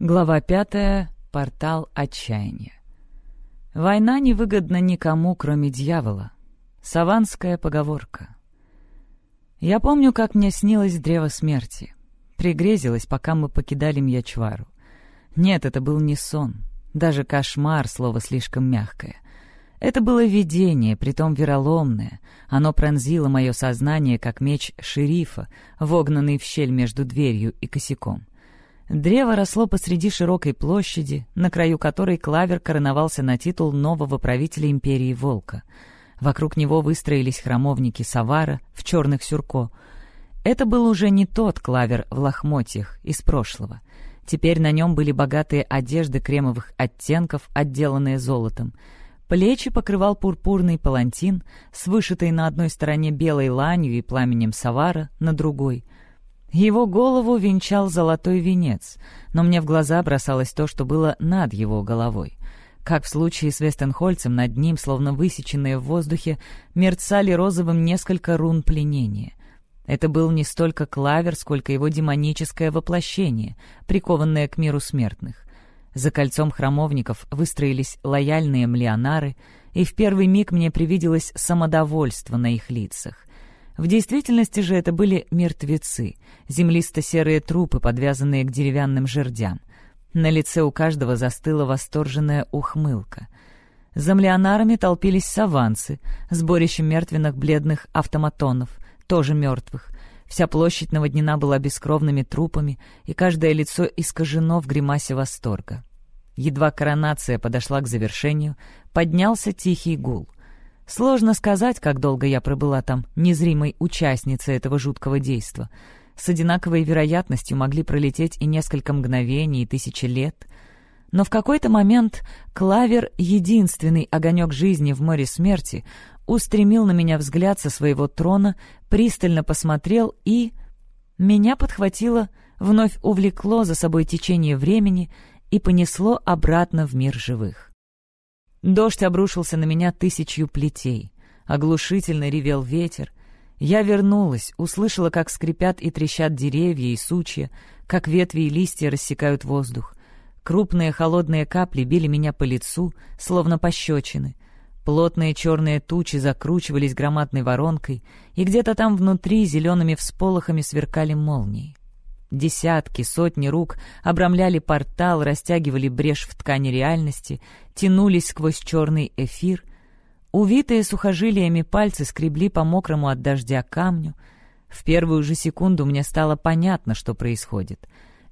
Глава пятая. Портал отчаяния. Война невыгодна никому, кроме дьявола. Саванская поговорка. Я помню, как мне снилось древо смерти. Пригрезилось, пока мы покидали Мьячвару. Нет, это был не сон. Даже кошмар — слово слишком мягкое. Это было видение, притом вероломное. Оно пронзило мое сознание, как меч шерифа, вогнанный в щель между дверью и косяком. Древо росло посреди широкой площади, на краю которой Клавер короновался на титул нового правителя империи Волка. Вокруг него выстроились храмовники Савара в черных сюрко. Это был уже не тот Клавер в лохмотьях из прошлого. Теперь на нем были богатые одежды кремовых оттенков, отделанные золотом. Плечи покрывал пурпурный палантин с вышитой на одной стороне белой ланью и пламенем Савара, на другой — его голову венчал золотой венец, но мне в глаза бросалось то, что было над его головой. Как в случае с Вестенхольцем, над ним, словно высеченные в воздухе, мерцали розовым несколько рун пленения. Это был не столько клавер, сколько его демоническое воплощение, прикованное к миру смертных. За кольцом храмовников выстроились лояльные млеонары, и в первый миг мне привиделось самодовольство на их лицах. В действительности же это были мертвецы, землисто-серые трупы, подвязанные к деревянным жердям. На лице у каждого застыла восторженная ухмылка. За млеонарами толпились саванцы, сборищем мертвенных бледных автоматонов, тоже мертвых. Вся площадь наводнена была бескровными трупами, и каждое лицо искажено в гримасе восторга. Едва коронация подошла к завершению, поднялся тихий гул — Сложно сказать, как долго я пробыла там, незримой участницей этого жуткого действа. С одинаковой вероятностью могли пролететь и несколько мгновений, и тысячи лет. Но в какой-то момент Клавер, единственный огонек жизни в море смерти, устремил на меня взгляд со своего трона, пристально посмотрел и... Меня подхватило, вновь увлекло за собой течение времени и понесло обратно в мир живых. Дождь обрушился на меня тысячью плетей. Оглушительно ревел ветер. Я вернулась, услышала, как скрипят и трещат деревья и сучья, как ветви и листья рассекают воздух. Крупные холодные капли били меня по лицу, словно пощечины. Плотные черные тучи закручивались громадной воронкой, и где-то там внутри зелеными всполохами сверкали молнии. Десятки, сотни рук обрамляли портал, растягивали брешь в ткани реальности, тянулись сквозь черный эфир. Увитые сухожилиями пальцы скребли по мокрому от дождя камню. В первую же секунду мне стало понятно, что происходит.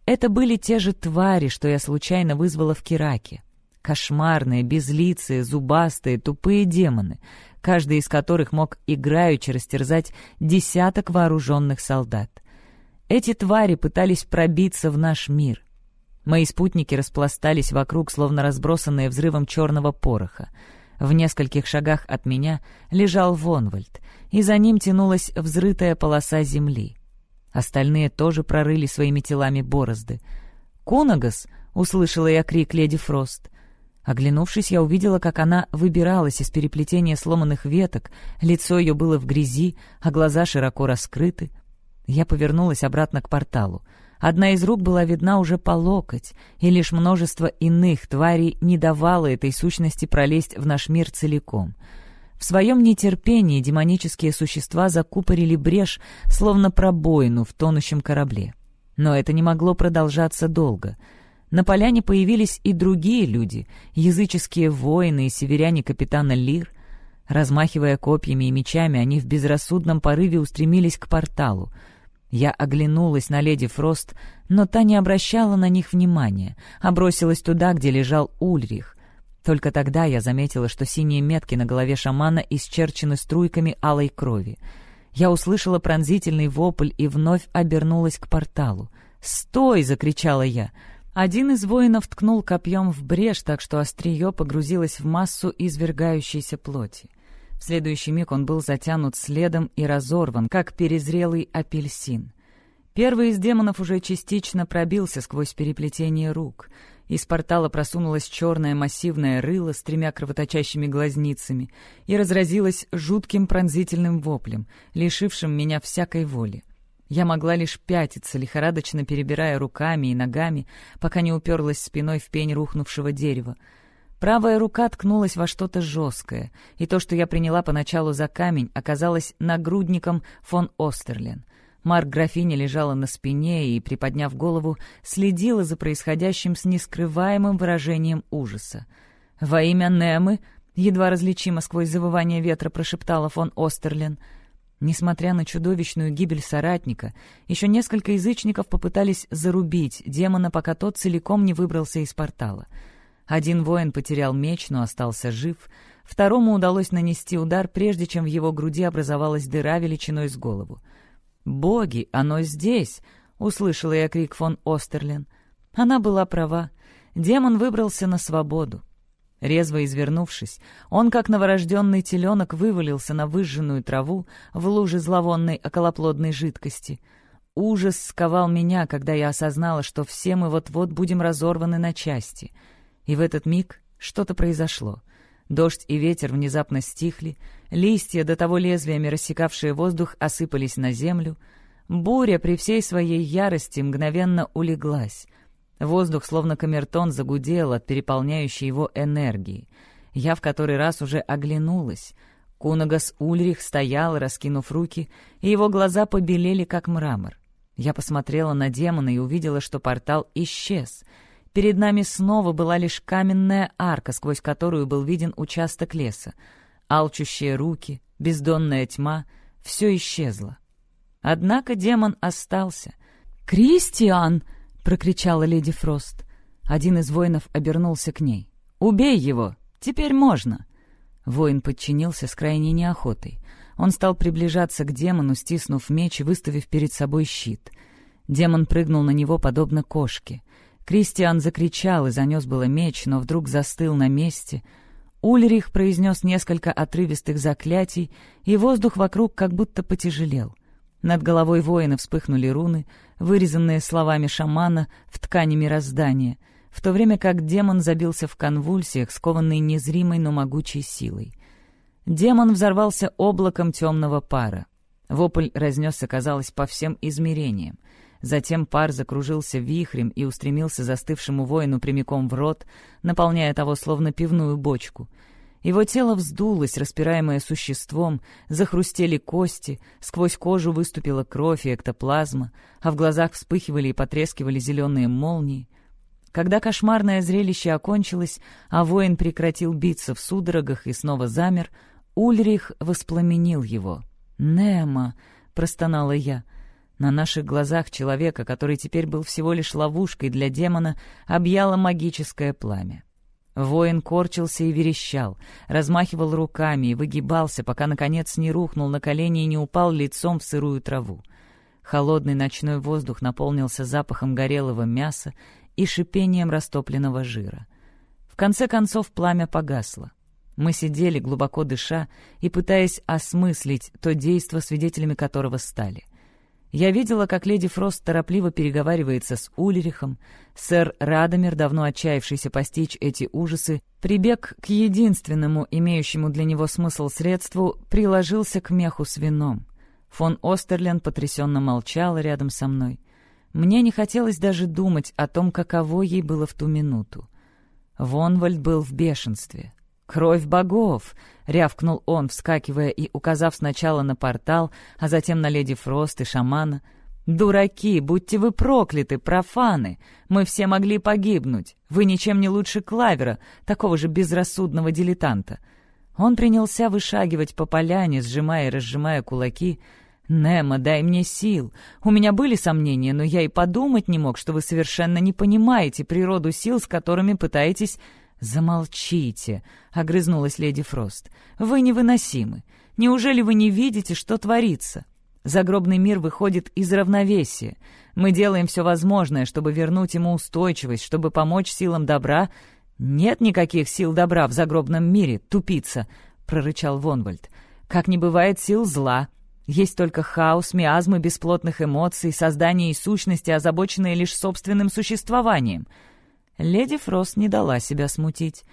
Это были те же твари, что я случайно вызвала в Кираке. Кошмарные, безлицые, зубастые, тупые демоны, каждый из которых мог играючи растерзать десяток вооруженных солдат. Эти твари пытались пробиться в наш мир. Мои спутники распластались вокруг, словно разбросанные взрывом черного пороха. В нескольких шагах от меня лежал Вонвальд, и за ним тянулась взрытая полоса земли. Остальные тоже прорыли своими телами борозды. «Кунагас!» — услышала я крик леди Фрост. Оглянувшись, я увидела, как она выбиралась из переплетения сломанных веток, лицо ее было в грязи, а глаза широко раскрыты. Я повернулась обратно к порталу. Одна из рук была видна уже по локоть, и лишь множество иных тварей не давало этой сущности пролезть в наш мир целиком. В своем нетерпении демонические существа закупорили брешь, словно пробоину в тонущем корабле. Но это не могло продолжаться долго. На поляне появились и другие люди, языческие воины и северяне капитана Лир. Размахивая копьями и мечами, они в безрассудном порыве устремились к порталу — я оглянулась на леди Фрост, но та не обращала на них внимания, а бросилась туда, где лежал Ульрих. Только тогда я заметила, что синие метки на голове шамана исчерчены струйками алой крови. Я услышала пронзительный вопль и вновь обернулась к порталу. «Стой!» — закричала я. Один из воинов ткнул копьем в брешь, так что острие погрузилось в массу извергающейся плоти. В следующий миг он был затянут следом и разорван, как перезрелый апельсин. Первый из демонов уже частично пробился сквозь переплетение рук. Из портала просунулось черное массивное рыло с тремя кровоточащими глазницами и разразилось жутким пронзительным воплем, лишившим меня всякой воли. Я могла лишь пятиться, лихорадочно перебирая руками и ногами, пока не уперлась спиной в пень рухнувшего дерева. Правая рука ткнулась во что-то жесткое, и то, что я приняла поначалу за камень, оказалось нагрудником фон Остерлен. Марк графиня лежала на спине и, приподняв голову, следила за происходящим с нескрываемым выражением ужаса. «Во имя Немы!» — едва различимо сквозь завывание ветра прошептала фон Остерлен — Несмотря на чудовищную гибель соратника, еще несколько язычников попытались зарубить демона, пока тот целиком не выбрался из портала. Один воин потерял меч, но остался жив. Второму удалось нанести удар, прежде чем в его груди образовалась дыра величиной с голову. «Боги, оно здесь!» — услышала я крик фон Остерлен. Она была права. Демон выбрался на свободу. Резво извернувшись, он, как новорожденный теленок, вывалился на выжженную траву в луже зловонной околоплодной жидкости. Ужас сковал меня, когда я осознала, что все мы вот-вот будем разорваны на части. И в этот миг что-то произошло. Дождь и ветер внезапно стихли, листья, до того лезвиями рассекавшие воздух, осыпались на землю. Буря при всей своей ярости мгновенно улеглась — Воздух, словно камертон, загудел от переполняющей его энергии. Я в который раз уже оглянулась. Кунагас Ульрих стоял, раскинув руки, и его глаза побелели, как мрамор. Я посмотрела на демона и увидела, что портал исчез. Перед нами снова была лишь каменная арка, сквозь которую был виден участок леса. Алчущие руки, бездонная тьма — все исчезло. Однако демон остался. «Кристиан!» — прокричала леди Фрост. Один из воинов обернулся к ней. «Убей его! Теперь можно!» Воин подчинился с крайней неохотой. Он стал приближаться к демону, стиснув меч и выставив перед собой щит. Демон прыгнул на него, подобно кошке. Кристиан закричал и занес было меч, но вдруг застыл на месте. Ульрих произнес несколько отрывистых заклятий, и воздух вокруг как будто потяжелел. Над головой воина вспыхнули руны, вырезанные словами шамана в ткани мироздания, в то время как демон забился в конвульсиях, скованный незримой, но могучей силой. Демон взорвался облаком темного пара. Вопль разнесся, казалось, по всем измерениям. Затем пар закружился вихрем и устремился застывшему воину прямиком в рот, наполняя того словно пивную бочку — его тело вздулось, распираемое существом, захрустели кости, сквозь кожу выступила кровь и эктоплазма, а в глазах вспыхивали и потрескивали зеленые молнии. Когда кошмарное зрелище окончилось, а воин прекратил биться в судорогах и снова замер, Ульрих воспламенил его. «Немо!» — простонала я. На наших глазах человека, который теперь был всего лишь ловушкой для демона, объяло магическое пламя. Воин корчился и верещал, размахивал руками и выгибался, пока, наконец, не рухнул на колени и не упал лицом в сырую траву. Холодный ночной воздух наполнился запахом горелого мяса и шипением растопленного жира. В конце концов пламя погасло. Мы сидели, глубоко дыша, и пытаясь осмыслить то действо, свидетелями которого стали. Я видела, как леди Фрост торопливо переговаривается с Ульрихом. Сэр Радомир, давно отчаявшийся постичь эти ужасы, прибег к единственному, имеющему для него смысл средству, приложился к меху с вином. Фон Остерлен потрясенно молчала рядом со мной. Мне не хотелось даже думать о том, каково ей было в ту минуту. Вонвальд был в бешенстве. «Кровь богов!» — рявкнул он, вскакивая и указав сначала на портал, а затем на леди Фрост и шамана. «Дураки, будьте вы прокляты, профаны! Мы все могли погибнуть. Вы ничем не лучше Клавера, такого же безрассудного дилетанта». Он принялся вышагивать по поляне, сжимая и разжимая кулаки. «Немо, дай мне сил. У меня были сомнения, но я и подумать не мог, что вы совершенно не понимаете природу сил, с которыми пытаетесь «Замолчите!» — огрызнулась леди Фрост. «Вы невыносимы. Неужели вы не видите, что творится? Загробный мир выходит из равновесия. Мы делаем все возможное, чтобы вернуть ему устойчивость, чтобы помочь силам добра. Нет никаких сил добра в загробном мире, тупица!» — прорычал Вонвальд. «Как не бывает сил зла!» Есть только хаос, миазмы бесплотных эмоций, создание и сущности, озабоченные лишь собственным существованием — Леди Фрост не дала себя смутить.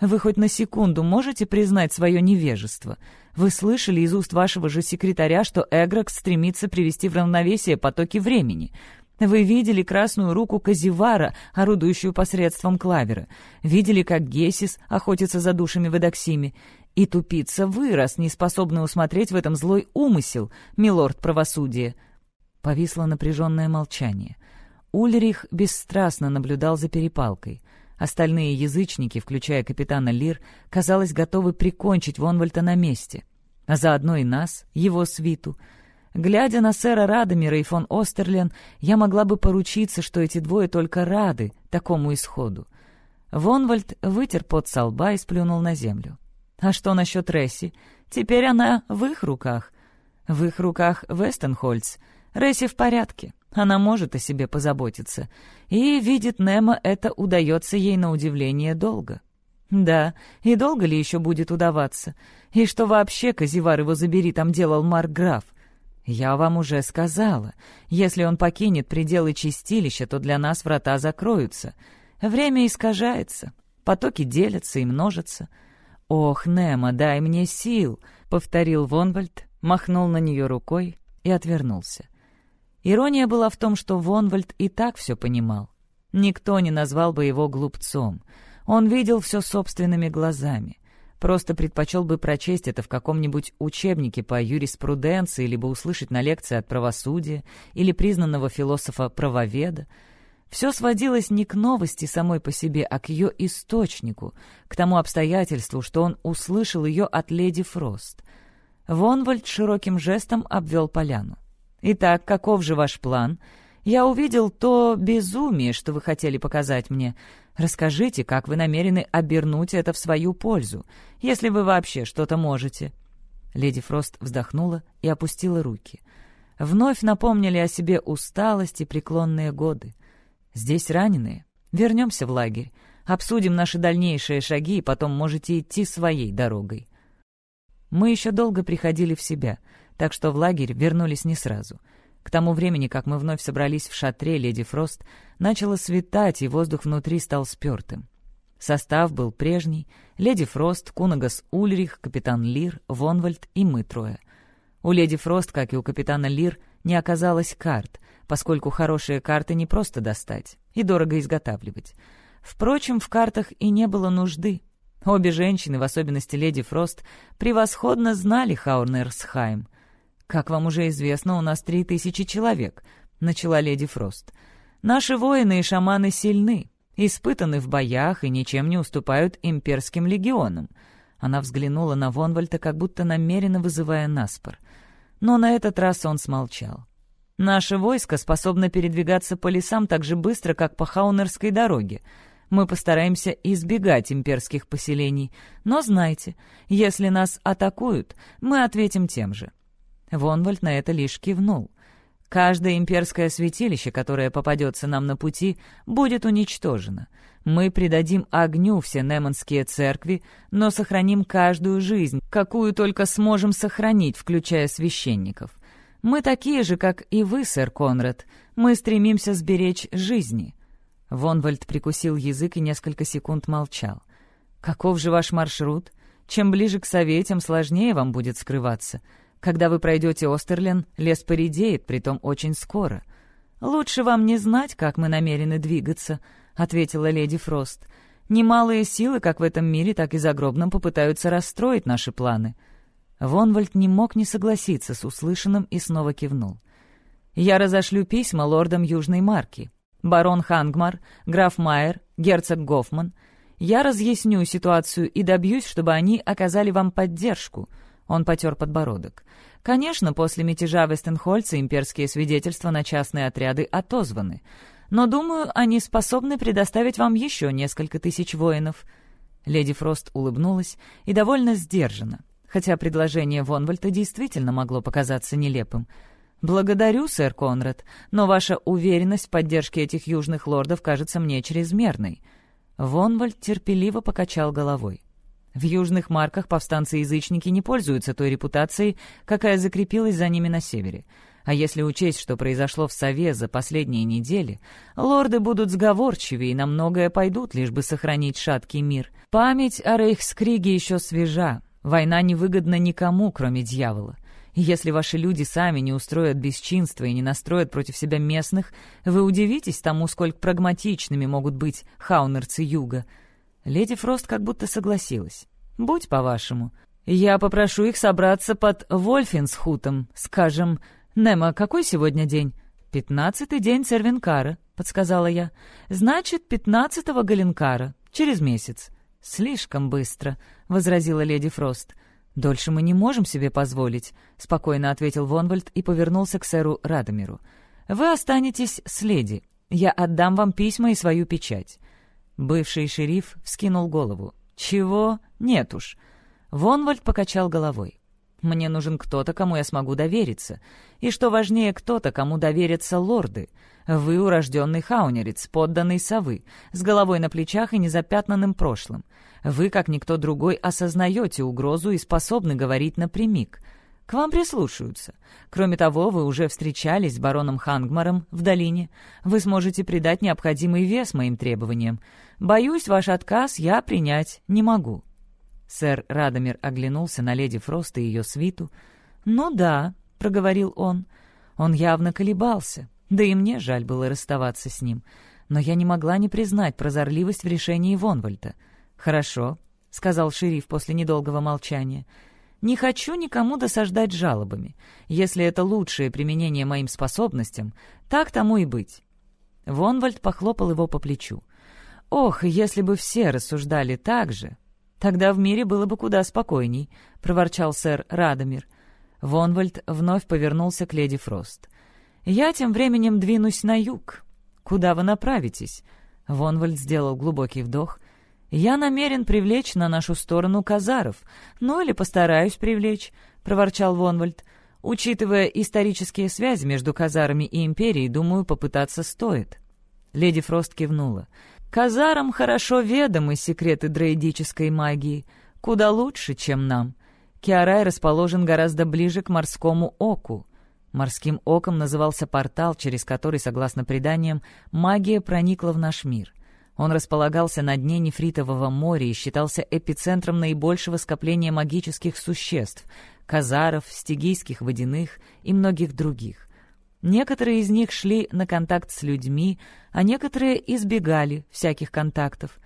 Вы хоть на секунду можете признать свое невежество? Вы слышали из уст вашего же секретаря, что Эгрокс стремится привести в равновесие потоки времени. Вы видели красную руку Казивара, орудующую посредством клавера. Видели, как Гесис охотится за душами в Эдоксиме. И тупица вырос, не способный усмотреть в этом злой умысел, милорд правосудия. Повисло напряженное молчание. Ульрих бесстрастно наблюдал за перепалкой. Остальные язычники, включая капитана Лир, казалось, готовы прикончить Вонвальта на месте. А заодно и нас, его свиту. Глядя на сэра Радомира и фон Остерлен, я могла бы поручиться, что эти двое только рады такому исходу. Вонвальд вытер пот со лба и сплюнул на землю. «А что насчет Ресси? Теперь она в их руках». «В их руках Вестенхольц. Ресси в порядке. Она может о себе позаботиться. И, видит Немо, это удается ей на удивление долго. Да, и долго ли еще будет удаваться? И что вообще, Казивар его забери, там делал Марк Я вам уже сказала, если он покинет пределы чистилища, то для нас врата закроются. Время искажается, потоки делятся и множатся. «Ох, Немо, дай мне сил!» — повторил Вонвальд, махнул на нее рукой и отвернулся. Ирония была в том, что Вонвальд и так все понимал. Никто не назвал бы его глупцом. Он видел все собственными глазами. Просто предпочел бы прочесть это в каком-нибудь учебнике по юриспруденции, либо услышать на лекции от правосудия или признанного философа-правоведа. Все сводилось не к новости самой по себе, а к ее источнику, к тому обстоятельству, что он услышал ее от леди Фрост. Вонвальд широким жестом обвел поляну. Итак, каков же ваш план? Я увидел то безумие, что вы хотели показать мне. Расскажите, как вы намерены обернуть это в свою пользу, если вы вообще что-то можете». Леди Фрост вздохнула и опустила руки. Вновь напомнили о себе усталость и преклонные годы. «Здесь раненые. Вернемся в лагерь. Обсудим наши дальнейшие шаги, и потом можете идти своей дорогой». Мы еще долго приходили в себя — так что в лагерь вернулись не сразу. К тому времени, как мы вновь собрались в шатре «Леди Фрост», начало светать, и воздух внутри стал спертым. Состав был прежний — Леди Фрост, Кунагас Ульрих, капитан Лир, Вонвальд и мы трое. У Леди Фрост, как и у капитана Лир, не оказалось карт, поскольку хорошие карты не просто достать и дорого изготавливать. Впрочем, в картах и не было нужды. Обе женщины, в особенности леди Фрост, превосходно знали Хаурнерсхайм. «Как вам уже известно, у нас три тысячи человек», — начала леди Фрост. «Наши воины и шаманы сильны, испытаны в боях и ничем не уступают имперским легионам». Она взглянула на Вонвальта, как будто намеренно вызывая наспор. Но на этот раз он смолчал. «Наше войско способно передвигаться по лесам так же быстро, как по Хаунерской дороге. Мы постараемся избегать имперских поселений. Но знайте, если нас атакуют, мы ответим тем же. Вонвальд на это лишь кивнул. «Каждое имперское святилище, которое попадется нам на пути, будет уничтожено. Мы придадим огню все неманские церкви, но сохраним каждую жизнь, какую только сможем сохранить, включая священников. Мы такие же, как и вы, сэр Конрад. Мы стремимся сберечь жизни». Вонвальд прикусил язык и несколько секунд молчал. «Каков же ваш маршрут? Чем ближе к сове, тем сложнее вам будет скрываться. Когда вы пройдете Остерлен, лес поредеет, притом очень скоро. Лучше вам не знать, как мы намерены двигаться», — ответила леди Фрост. «Немалые силы, как в этом мире, так и загробном, попытаются расстроить наши планы». Вонвальд не мог не согласиться с услышанным и снова кивнул. «Я разошлю письма лордам Южной Марки. Барон Хангмар, граф Майер, герцог Гофман. Я разъясню ситуацию и добьюсь, чтобы они оказали вам поддержку». Он потер подбородок. Конечно, после мятежа Вестенхольца имперские свидетельства на частные отряды отозваны. Но, думаю, они способны предоставить вам еще несколько тысяч воинов». Леди Фрост улыбнулась и довольно сдержанно, хотя предложение Вонвальта действительно могло показаться нелепым. «Благодарю, сэр Конрад, но ваша уверенность в поддержке этих южных лордов кажется мне чрезмерной». Вонвальд терпеливо покачал головой. В южных марках повстанцы-язычники не пользуются той репутацией, какая закрепилась за ними на севере. А если учесть, что произошло в Сове за последние недели, лорды будут сговорчивее и на многое пойдут, лишь бы сохранить шаткий мир. Память о Рейхскриге еще свежа. Война невыгодна никому, кроме дьявола. Если ваши люди сами не устроят бесчинства и не настроят против себя местных, вы удивитесь тому, сколько прагматичными могут быть хаунерцы юга. Леди Фрост как будто согласилась. «Будь по-вашему. Я попрошу их собраться под Вольфинсхутом, скажем, «Немо, какой сегодня день?» «Пятнадцатый день Цервинкара», — подсказала я. «Значит, пятнадцатого Галенкара. Через месяц». «Слишком быстро», — возразила леди Фрост. «Дольше мы не можем себе позволить», — спокойно ответил Вонвальд и повернулся к сэру Радомиру. «Вы останетесь с леди. Я отдам вам письма и свою печать». Бывший шериф вскинул голову. «Чего? Нет уж». Вонвальд покачал головой. Мне нужен кто-то, кому я смогу довериться. И, что важнее, кто-то, кому доверятся лорды. Вы урожденный хаунерец, подданный совы, с головой на плечах и незапятнанным прошлым. Вы, как никто другой, осознаете угрозу и способны говорить напрямик. К вам прислушаются. Кроме того, вы уже встречались с бароном Хангмаром в долине. Вы сможете придать необходимый вес моим требованиям. Боюсь, ваш отказ я принять не могу». Сэр Радомир оглянулся на леди Фрост и ее свиту. «Ну да», — проговорил он. Он явно колебался, да и мне жаль было расставаться с ним. Но я не могла не признать прозорливость в решении Вонвальта. «Хорошо», — сказал шериф после недолгого молчания. «Не хочу никому досаждать жалобами. Если это лучшее применение моим способностям, так тому и быть». Вонвальд похлопал его по плечу. «Ох, если бы все рассуждали так же, «Тогда в мире было бы куда спокойней», — проворчал сэр Радомир. Вонвальд вновь повернулся к леди Фрост. «Я тем временем двинусь на юг. Куда вы направитесь?» Вонвальд сделал глубокий вдох. «Я намерен привлечь на нашу сторону казаров. Ну или постараюсь привлечь», — проворчал Вонвальд. «Учитывая исторические связи между казарами и империей, думаю, попытаться стоит». Леди Фрост кивнула. Казарам хорошо ведомы секреты дроидической магии, куда лучше, чем нам. Киарай расположен гораздо ближе к морскому оку. Морским оком назывался портал, через который, согласно преданиям, магия проникла в наш мир. Он располагался на дне нефритового моря и считался эпицентром наибольшего скопления магических существ — казаров, стигийских водяных и многих других. Некоторые из них шли на контакт с людьми, а некоторые избегали всяких контактов.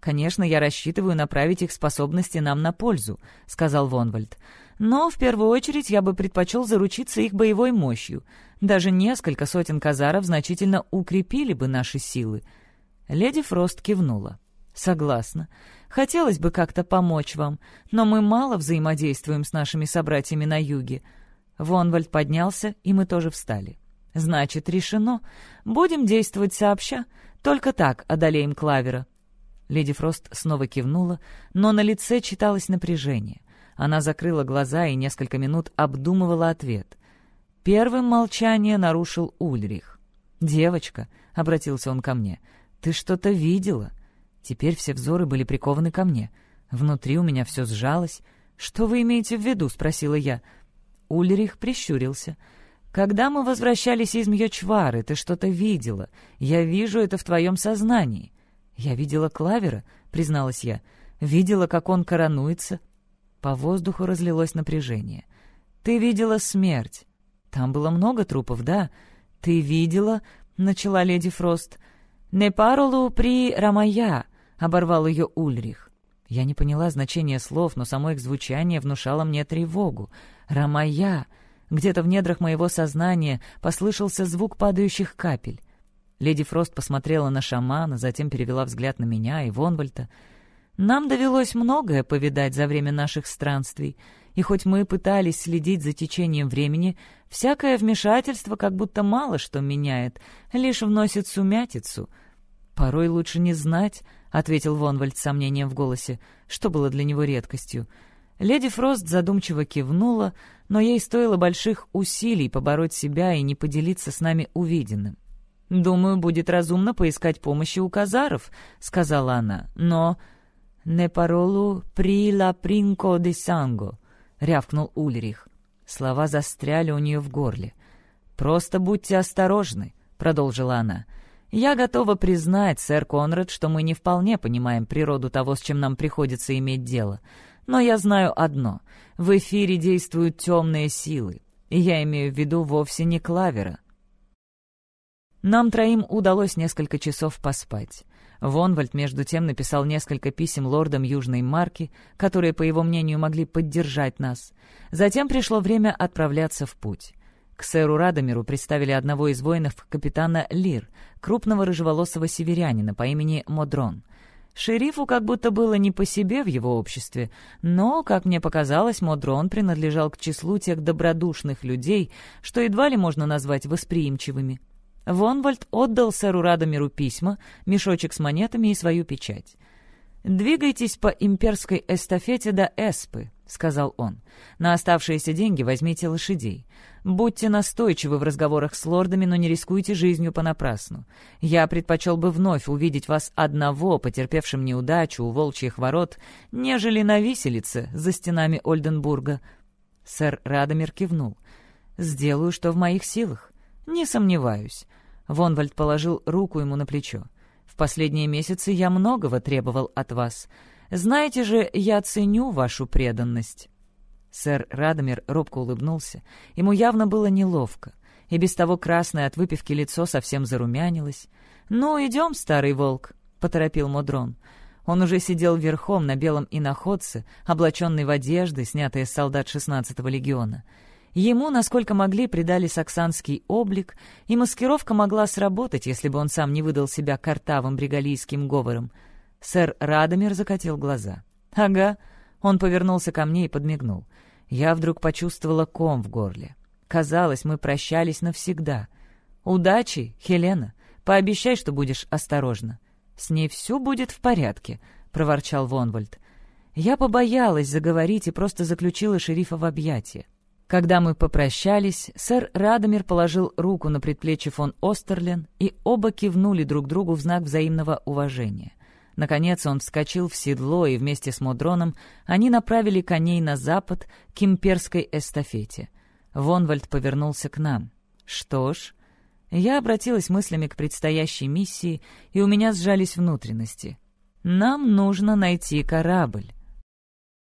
«Конечно, я рассчитываю направить их способности нам на пользу», — сказал Вонвальд. «Но в первую очередь я бы предпочел заручиться их боевой мощью. Даже несколько сотен казаров значительно укрепили бы наши силы». Леди Фрост кивнула. «Согласна. Хотелось бы как-то помочь вам, но мы мало взаимодействуем с нашими собратьями на юге». Вонвальд поднялся, и мы тоже встали. Значит, решено. Будем действовать сообща. Только так одолеем Клавера». Леди Фрост снова кивнула, но на лице читалось напряжение. Она закрыла глаза и несколько минут обдумывала ответ. Первым молчание нарушил Ульрих. «Девочка», — обратился он ко мне, — «ты что-то видела?» Теперь все взоры были прикованы ко мне. Внутри у меня все сжалось. «Что вы имеете в виду?» — спросила я. Ульрих прищурился — когда мы возвращались из Мьёчвары, ты что-то видела. Я вижу это в твоем сознании. Я видела Клавера, призналась я. Видела, как он коронуется. По воздуху разлилось напряжение. Ты видела смерть. Там было много трупов, да? Ты видела, начала леди Фрост. Не паролу при Рамая, оборвал ее Ульрих. Я не поняла значения слов, но само их звучание внушало мне тревогу. «Рамая!» Где-то в недрах моего сознания послышался звук падающих капель. Леди Фрост посмотрела на шамана, затем перевела взгляд на меня и Вонвальта. «Нам довелось многое повидать за время наших странствий, и хоть мы пытались следить за течением времени, всякое вмешательство как будто мало что меняет, лишь вносит сумятицу. Порой лучше не знать», — ответил Вонвальд с сомнением в голосе, что было для него редкостью. Леди Фрост задумчиво кивнула, но ей стоило больших усилий побороть себя и не поделиться с нами увиденным. «Думаю, будет разумно поискать помощи у казаров», — сказала она, — «но...» «Не паролу при ла принко де санго», — рявкнул Ульрих. Слова застряли у нее в горле. «Просто будьте осторожны», — продолжила она. «Я готова признать, сэр Конрад, что мы не вполне понимаем природу того, с чем нам приходится иметь дело. Но я знаю одно — в эфире действуют темные силы, и я имею в виду вовсе не Клавера». Нам троим удалось несколько часов поспать. Вонвальд, между тем, написал несколько писем лордам Южной Марки, которые, по его мнению, могли поддержать нас. Затем пришло время отправляться в путь. К сэру Радомиру представили одного из воинов капитана Лир, крупного рыжеволосого северянина по имени Модрон. Шерифу как будто было не по себе в его обществе, но, как мне показалось, Модрон принадлежал к числу тех добродушных людей, что едва ли можно назвать восприимчивыми. Вонвальд отдал сэру Радомиру письма, мешочек с монетами и свою печать. «Двигайтесь по имперской эстафете до Эспы», — сказал он. «На оставшиеся деньги возьмите лошадей. Будьте настойчивы в разговорах с лордами, но не рискуйте жизнью понапрасну. Я предпочел бы вновь увидеть вас одного, потерпевшим неудачу у волчьих ворот, нежели на виселице за стенами Ольденбурга». Сэр Радомир кивнул. «Сделаю, что в моих силах. Не сомневаюсь. Вонвальд положил руку ему на плечо. «В последние месяцы я многого требовал от вас. Знаете же, я ценю вашу преданность». Сэр Радомир робко улыбнулся. Ему явно было неловко. И без того красное от выпивки лицо совсем зарумянилось. «Ну, идем, старый волк», — поторопил Модрон. Он уже сидел верхом на белом иноходце, облаченный в одежды, снятые с солдат 16-го легиона. Ему, насколько могли, придали саксанский облик, и маскировка могла сработать, если бы он сам не выдал себя картавым бригалийским говором. Сэр Радомир закатил глаза. «Ага». Он повернулся ко мне и подмигнул. Я вдруг почувствовала ком в горле. Казалось, мы прощались навсегда. «Удачи, Хелена. Пообещай, что будешь осторожна». «С ней все будет в порядке», — проворчал Вонвальд. Я побоялась заговорить и просто заключила шерифа в объятия. Когда мы попрощались, сэр Радомир положил руку на предплечье фон Остерлен, и оба кивнули друг другу в знак взаимного уважения. Наконец он вскочил в седло, и вместе с Мудроном они направили коней на запад к имперской эстафете. Вонвальд повернулся к нам. «Что ж...» Я обратилась мыслями к предстоящей миссии, и у меня сжались внутренности. «Нам нужно найти корабль».